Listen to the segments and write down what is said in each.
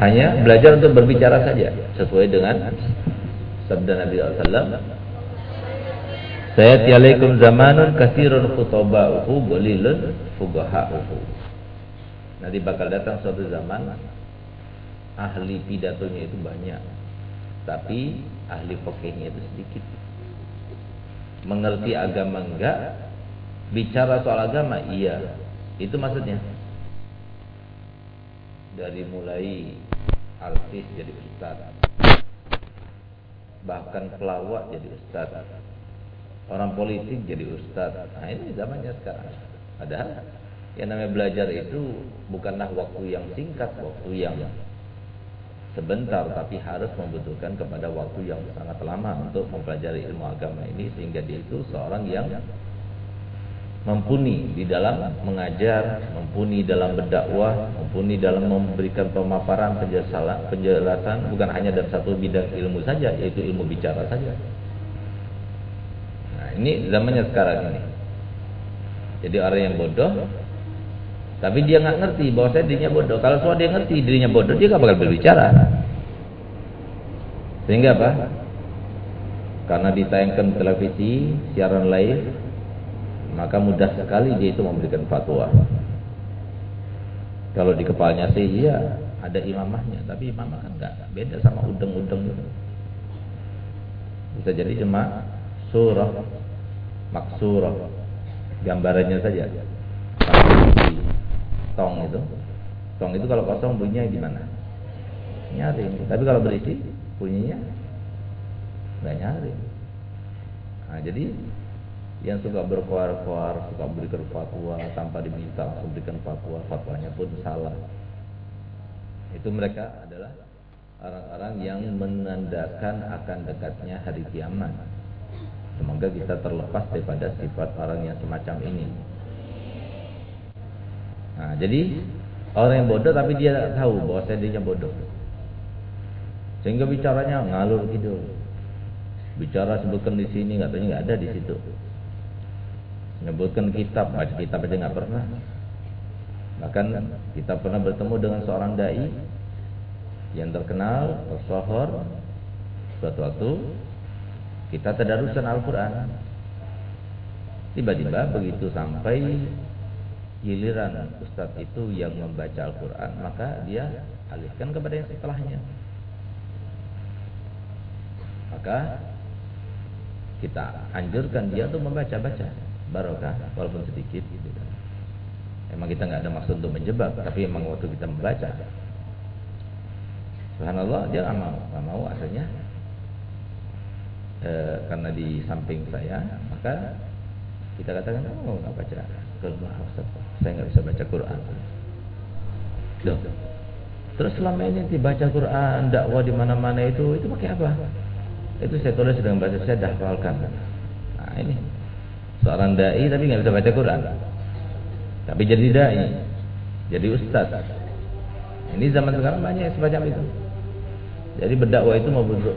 Hanya belajar untuk berbicara saja sesuai dengan sabda Nabi SAW. Saya tialaikum zamanun kasirun khutoba'uhu bolilun fugaha'uhu. Nanti bakal datang suatu zaman ahli pidatonya itu banyak, tapi ahli fakihnya itu sedikit. Mengerti agama enggak, bicara soal agama iya. Itu maksudnya. Dari mulai artis jadi ustaz. Bahkan pelawak jadi ustaz. Orang politik jadi ustaz. Nah ini zamannya sekarang. Padahal yang namanya belajar itu bukanlah waktu yang singkat waktu yang sebentar tapi harus membutuhkan kepada waktu yang sangat lama untuk mempelajari ilmu agama ini sehingga dia itu seorang yang mumpuni di dalam mengajar, mumpuni dalam berdakwah, mumpuni dalam memberikan pemaparan penjelasan, penjelasan bukan hanya dalam satu bidang ilmu saja, yaitu ilmu bicara saja. Nah, ini zamannya sekarang ini. Jadi orang yang bodoh, tapi dia nggak ngerti bahwa saya dirinya bodoh. Kalau soal dia ngerti dirinya bodoh, dia nggak bakal berbicara. Sehingga apa? Karena ditayangkan televisi, siaran live, maka mudah sekali dia itu memberikan fatwa. Kalau di kepalanya sih iya ada imamahnya, tapi imamah kan enggak beda sama udeng-udeng itu. Bisa jadi cuma surah maksurah gambarannya saja. Tong itu. Tong itu kalau kosong bunyinya gimana? Nyaring. Tapi kalau berisi bunyinya enggak nyaring. Nah, jadi yang suka berkuar-kuar, suka berikan fatwa tanpa diminta langsung berikan fatwa, fatwanya pun salah. Itu mereka adalah orang-orang yang menandakan akan dekatnya hari kiamat. Semoga kita terlepas daripada sifat orang yang semacam ini. Nah, jadi orang yang bodoh tapi dia tahu bahwa saya dirinya bodoh. Sehingga bicaranya ngalur gitu. Bicara sebutkan di sini katanya nggak ada di situ menyebutkan kitab, baca kitab aja nggak pernah. Bahkan kita pernah bertemu dengan seorang dai yang terkenal, tersohor. Suatu waktu kita tadarusan Al-Quran. Tiba-tiba begitu sampai giliran ustadz itu yang membaca Al-Quran, maka dia alihkan kepada yang setelahnya. Maka kita anjurkan dia untuk membaca-baca barokah walaupun sedikit gitu kan. Emang kita nggak ada maksud untuk menjebak, tapi emang waktu kita membaca, Subhanallah dia nggak mau, nggak mau akhirnya e, karena di samping saya, maka kita katakan oh nggak baca Quran, saya nggak bisa baca Quran. Duh. Terus selama ini dibaca Quran, dakwah di mana-mana itu, itu pakai apa? Itu saya tulis dengan bahasa saya dahwalkan. Nah ini Seorang dai tapi nggak bisa baca Quran. Tapi jadi dai, jadi ustaz. Ini zaman sekarang banyak semacam itu. Jadi berdakwah itu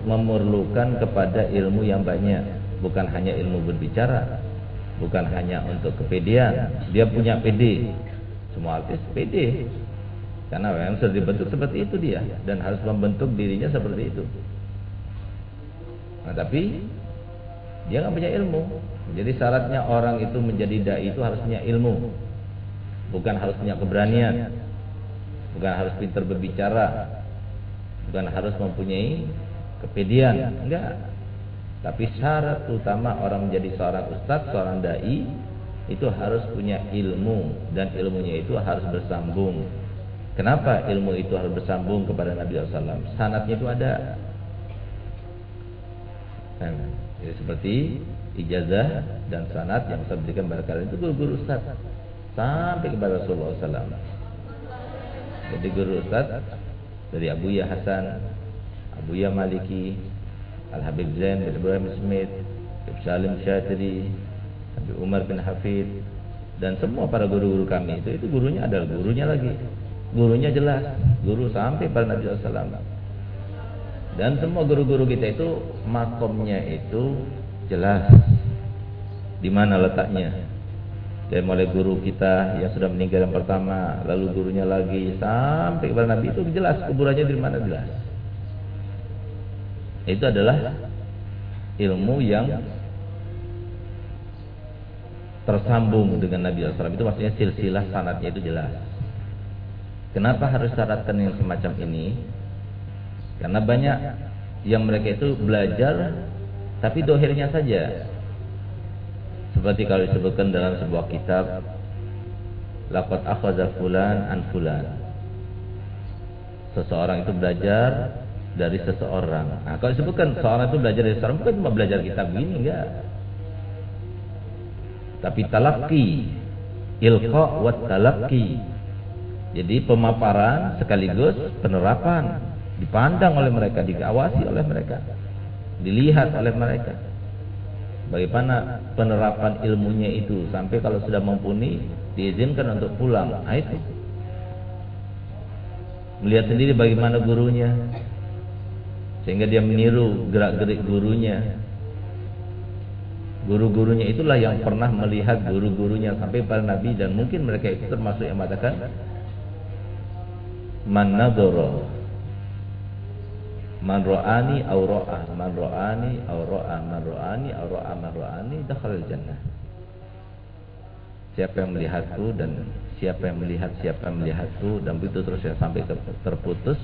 memerlukan kepada ilmu yang banyak, bukan hanya ilmu berbicara, bukan hanya untuk kepedean. Dia punya PD. Semua artis PD. Karena memang sudah dibentuk seperti itu dia dan harus membentuk dirinya seperti itu. Nah, tapi dia nggak punya ilmu. Jadi syaratnya orang itu menjadi dai itu harus punya ilmu. Bukan harus punya keberanian. Bukan harus pintar berbicara. Bukan harus mempunyai kepedian. Enggak. Tapi syarat utama orang menjadi seorang ustadz, seorang dai itu harus punya ilmu dan ilmunya itu harus bersambung. Kenapa ilmu itu harus bersambung kepada Nabi SAW? Sanatnya itu ada. Jadi seperti ijazah dan sanat yang bisa diberikan kepada kalian itu guru-guru ustaz sampai kepada Rasulullah SAW. Jadi guru ustaz dari Abu Ya Hasan, Abu Ya Maliki, Al Habib Zain bin Ibrahim Smith, Ibn Salim Syatiri, Habib Umar bin Hafid dan semua para guru-guru kami itu itu gurunya adalah gurunya lagi. Gurunya jelas, guru sampai pada Nabi SAW. Dan semua guru-guru kita itu makomnya itu jelas di mana letaknya dari mulai guru kita yang sudah meninggal yang pertama, lalu gurunya lagi sampai kepada Nabi itu jelas kuburannya di mana jelas. Itu adalah ilmu yang tersambung dengan Nabi SAW itu maksudnya silsilah sanatnya itu jelas. Kenapa harus syaratkan yang semacam ini? Karena banyak yang mereka itu belajar tapi dohirnya saja. Seperti kalau disebutkan dalam sebuah kitab Laqad akhadha fulan an fulan. Seseorang itu belajar dari seseorang. Nah kalau disebutkan seorang itu belajar dari seseorang Bukan cuma belajar kitab gini enggak. Tapi talaki Ilqa wa talaki Jadi pemaparan sekaligus penerapan Dipandang oleh mereka Diawasi oleh mereka Dilihat oleh mereka Bagaimana penerapan ilmunya itu sampai kalau sudah mumpuni diizinkan untuk pulang. Nah, itu. Melihat sendiri bagaimana gurunya sehingga dia meniru gerak-gerik gurunya. Guru-gurunya itulah yang pernah melihat guru-gurunya sampai para nabi dan mungkin mereka itu termasuk yang mengatakan man Man ra'ani aw ra'a man ra'ani aw ra'a man ra'ani aw ra'a man dakhala jannah. Siapa yang melihatku dan siapa yang melihat siapa yang melihatku dan begitu terus ya sampai terputus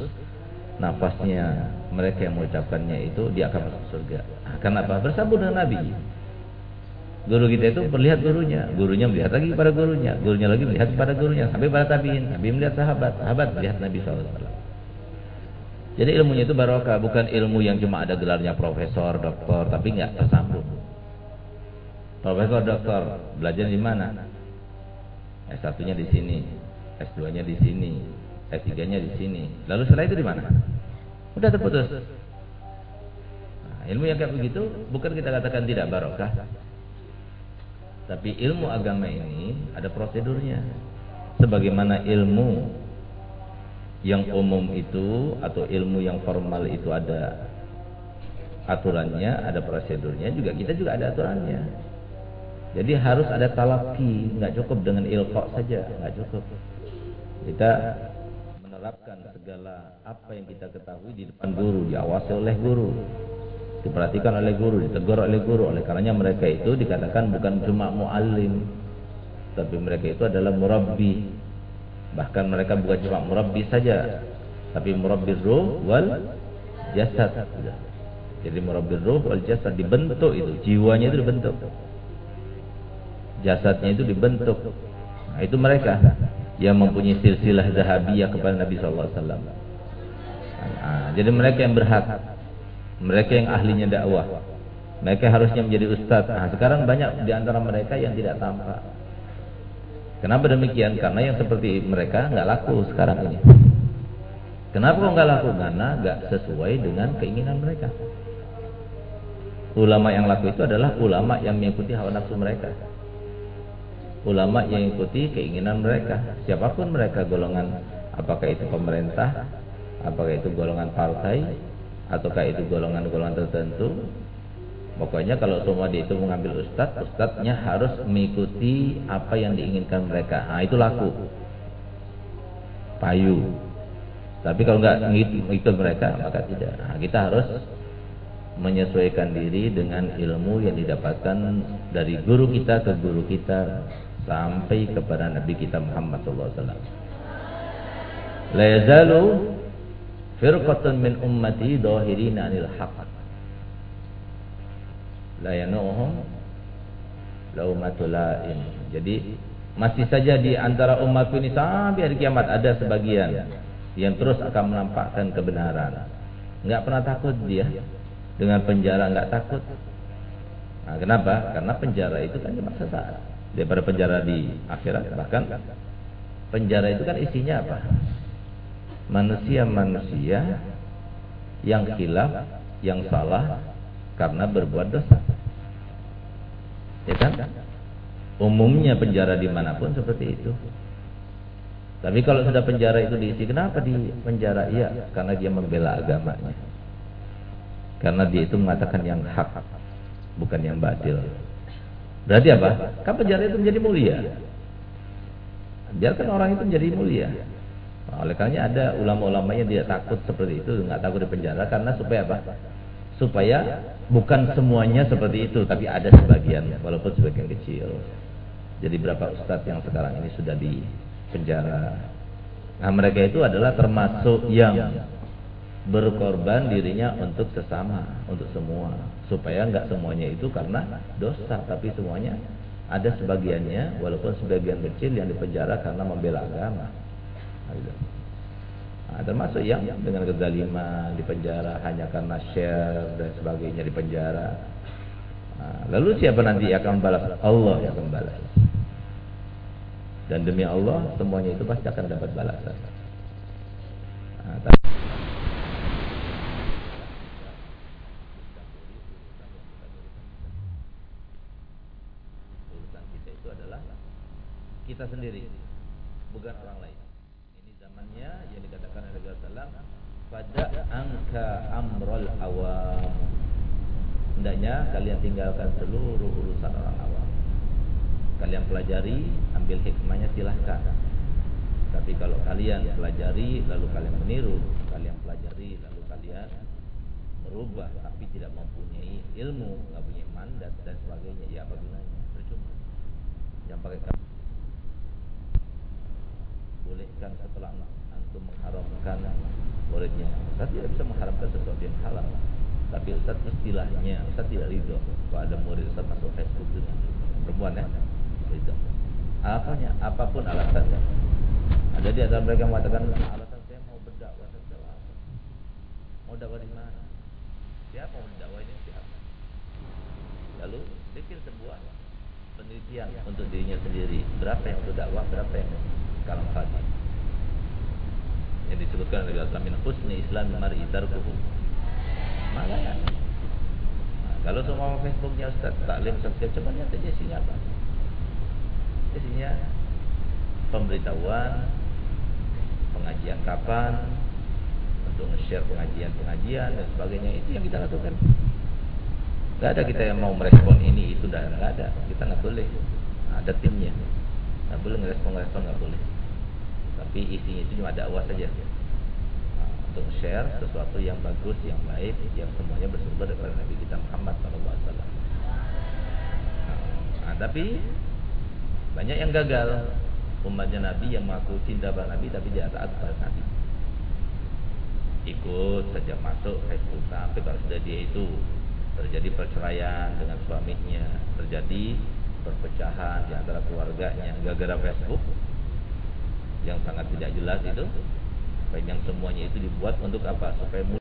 nafasnya mereka yang mengucapkannya itu dia akan masuk surga. Nah, kenapa? Bersambung dengan Nabi. Guru kita itu melihat gurunya, gurunya melihat lagi kepada gurunya, gurunya lagi melihat kepada gurunya, sampai pada tabiin, Nabi melihat sahabat, sahabat melihat Nabi SAW. Jadi ilmunya itu barokah, bukan ilmu yang cuma ada gelarnya profesor, doktor, tapi nggak tersambung. Profesor, doktor, belajar di mana? S1-nya di sini, S2-nya di sini, S3-nya di sini. Lalu setelah itu di mana? Udah terputus. Nah, ilmu yang kayak begitu bukan kita katakan tidak barokah. Tapi ilmu agama ini ada prosedurnya. Sebagaimana ilmu yang umum itu atau ilmu yang formal itu ada aturannya, ada prosedurnya juga kita juga ada aturannya. Jadi harus ada talaki, nggak cukup dengan ilqa saja, nggak cukup. Kita menerapkan segala apa yang kita ketahui di depan guru, diawasi oleh guru, diperhatikan oleh guru, ditegur oleh guru. Oleh karenanya mereka itu dikatakan bukan cuma muallim, tapi mereka itu adalah murabbi, Bahkan mereka bukan cuma murabbi saja, tapi murabbi ruh wal jasad. Jadi murabbi ruh wal jasad dibentuk itu, jiwanya itu dibentuk. Jasadnya itu dibentuk. Nah, itu mereka yang mempunyai silsilah zahabiyah kepada Nabi sallallahu alaihi wasallam. Nah, jadi mereka yang berhak mereka yang ahlinya dakwah. Mereka harusnya menjadi ustaz. Nah, sekarang banyak di antara mereka yang tidak tampak. Kenapa demikian? Karena yang seperti mereka nggak laku sekarang ini. Kenapa kok nggak laku? Karena nggak sesuai dengan keinginan mereka. Ulama yang laku itu adalah ulama yang mengikuti hawa nafsu mereka. Ulama yang mengikuti keinginan mereka. Siapa pun mereka golongan, apakah itu pemerintah, apakah itu golongan partai, ataukah itu golongan-golongan tertentu, Pokoknya kalau semua itu mengambil ustadz, ustadznya harus mengikuti apa yang diinginkan mereka. Nah itu laku. Payu. Tapi kalau nggak mengikut mereka, maka tidak. Nah, kita harus menyesuaikan diri dengan ilmu yang didapatkan dari guru kita ke guru kita sampai kepada Nabi kita Muhammad SAW. La yazalu firqatun min ummati dhahirina anil haqq la yanuhum. Jadi masih saja di antara umat ini sampai hari kiamat ada sebagian yang terus akan menampakkan kebenaran. Enggak pernah takut dia dengan penjara enggak takut. Nah, kenapa? Karena penjara itu kan cuma sesaat. Daripada penjara di akhirat bahkan penjara itu kan isinya apa? Manusia-manusia yang khilaf, yang salah karena berbuat dosa. Ya kan? Umumnya penjara di mana pun seperti itu. Tapi kalau sudah penjara itu diisi, kenapa di penjara? Iya, karena dia membela agamanya. Karena dia itu mengatakan yang hak, bukan yang batil. Berarti apa? Kan penjara itu menjadi mulia. Biarkan orang itu menjadi mulia. Nah, oleh karena ada ulama-ulama yang tidak takut seperti itu, nggak takut di penjara karena supaya apa? Supaya bukan semuanya seperti itu, tapi ada sebagian, walaupun sebagian kecil. Jadi berapa ustadz yang sekarang ini sudah di penjara. Nah mereka itu adalah termasuk yang berkorban dirinya untuk sesama, untuk semua, supaya nggak semuanya itu karena dosa, tapi semuanya ada sebagiannya, walaupun sebagian kecil yang dipenjara karena membela agama. Nah, termasuk yang dengan kezaliman dipenjara hanya karena share dan sebagainya dipenjara. Nah, lalu siapa nanti akan balas? Allah yang akan balas. Dan demi Allah semuanya itu pasti akan dapat balasan. Nah, kita sendiri bukan orang lain ini zamannya yang dikatakan oleh Rasulullah pada angka amrul awam. Hendaknya kalian tinggalkan seluruh urusan orang awam. Kalian pelajari ambil hikmahnya silahkan. Tapi kalau kalian pelajari lalu kalian meniru. Kalian pelajari lalu kalian merubah tapi tidak mempunyai ilmu nggak punya mandat dan sebagainya. Ya apa gunanya? Percuma. Yang pakai bolehkan setelah antum mengharamkan muridnya. Ustaz tidak bisa mengharamkan sesuatu yang halal. Tapi Ustaz istilahnya Ustaz tidak ridho kalau ada murid Ustaz masuk Facebook perempuan ya. Ridho. Apanya? Apa pun alasannya. Ada di antara mereka mengatakan alasan saya mau berdakwah saya mau dakwah di mana? Siapa mau dakwah ini? Siapa? Lalu bikin sebuah penelitian untuk dirinya sendiri. Berapa yang untuk dakwah berapa yang kalam fadhi yang disebutkan oleh Rasulullah min husni islam mar'i tarkuhu. Maka ya? Nah, kalau semua Facebooknya Ustaz Taklim Ustaz coba lihat aja isinya apa. Isinya pemberitahuan pengajian kapan untuk nge-share pengajian-pengajian dan sebagainya. Itu yang kita lakukan. Gak ada kita yang mau merespon ini itu dah nggak ada. Kita nggak boleh. Ada timnya. Nggak boleh ngerespon ngerespon nggak boleh tapi isinya itu cuma dakwah saja. Nah, untuk share sesuatu yang bagus yang baik yang semuanya bersumber dari Nabi kita Muhammad SAW nah, tapi banyak yang gagal. Umatnya Nabi yang mengaku cinta pada Nabi tapi tidak taat pada Nabi. Ikut saja masuk Facebook sampai kalau sudah dia itu terjadi perceraian dengan suaminya terjadi perpecahan di antara keluarganya gara-gara Facebook yang sangat tidak jelas itu. Yang semuanya itu dibuat untuk apa? Supaya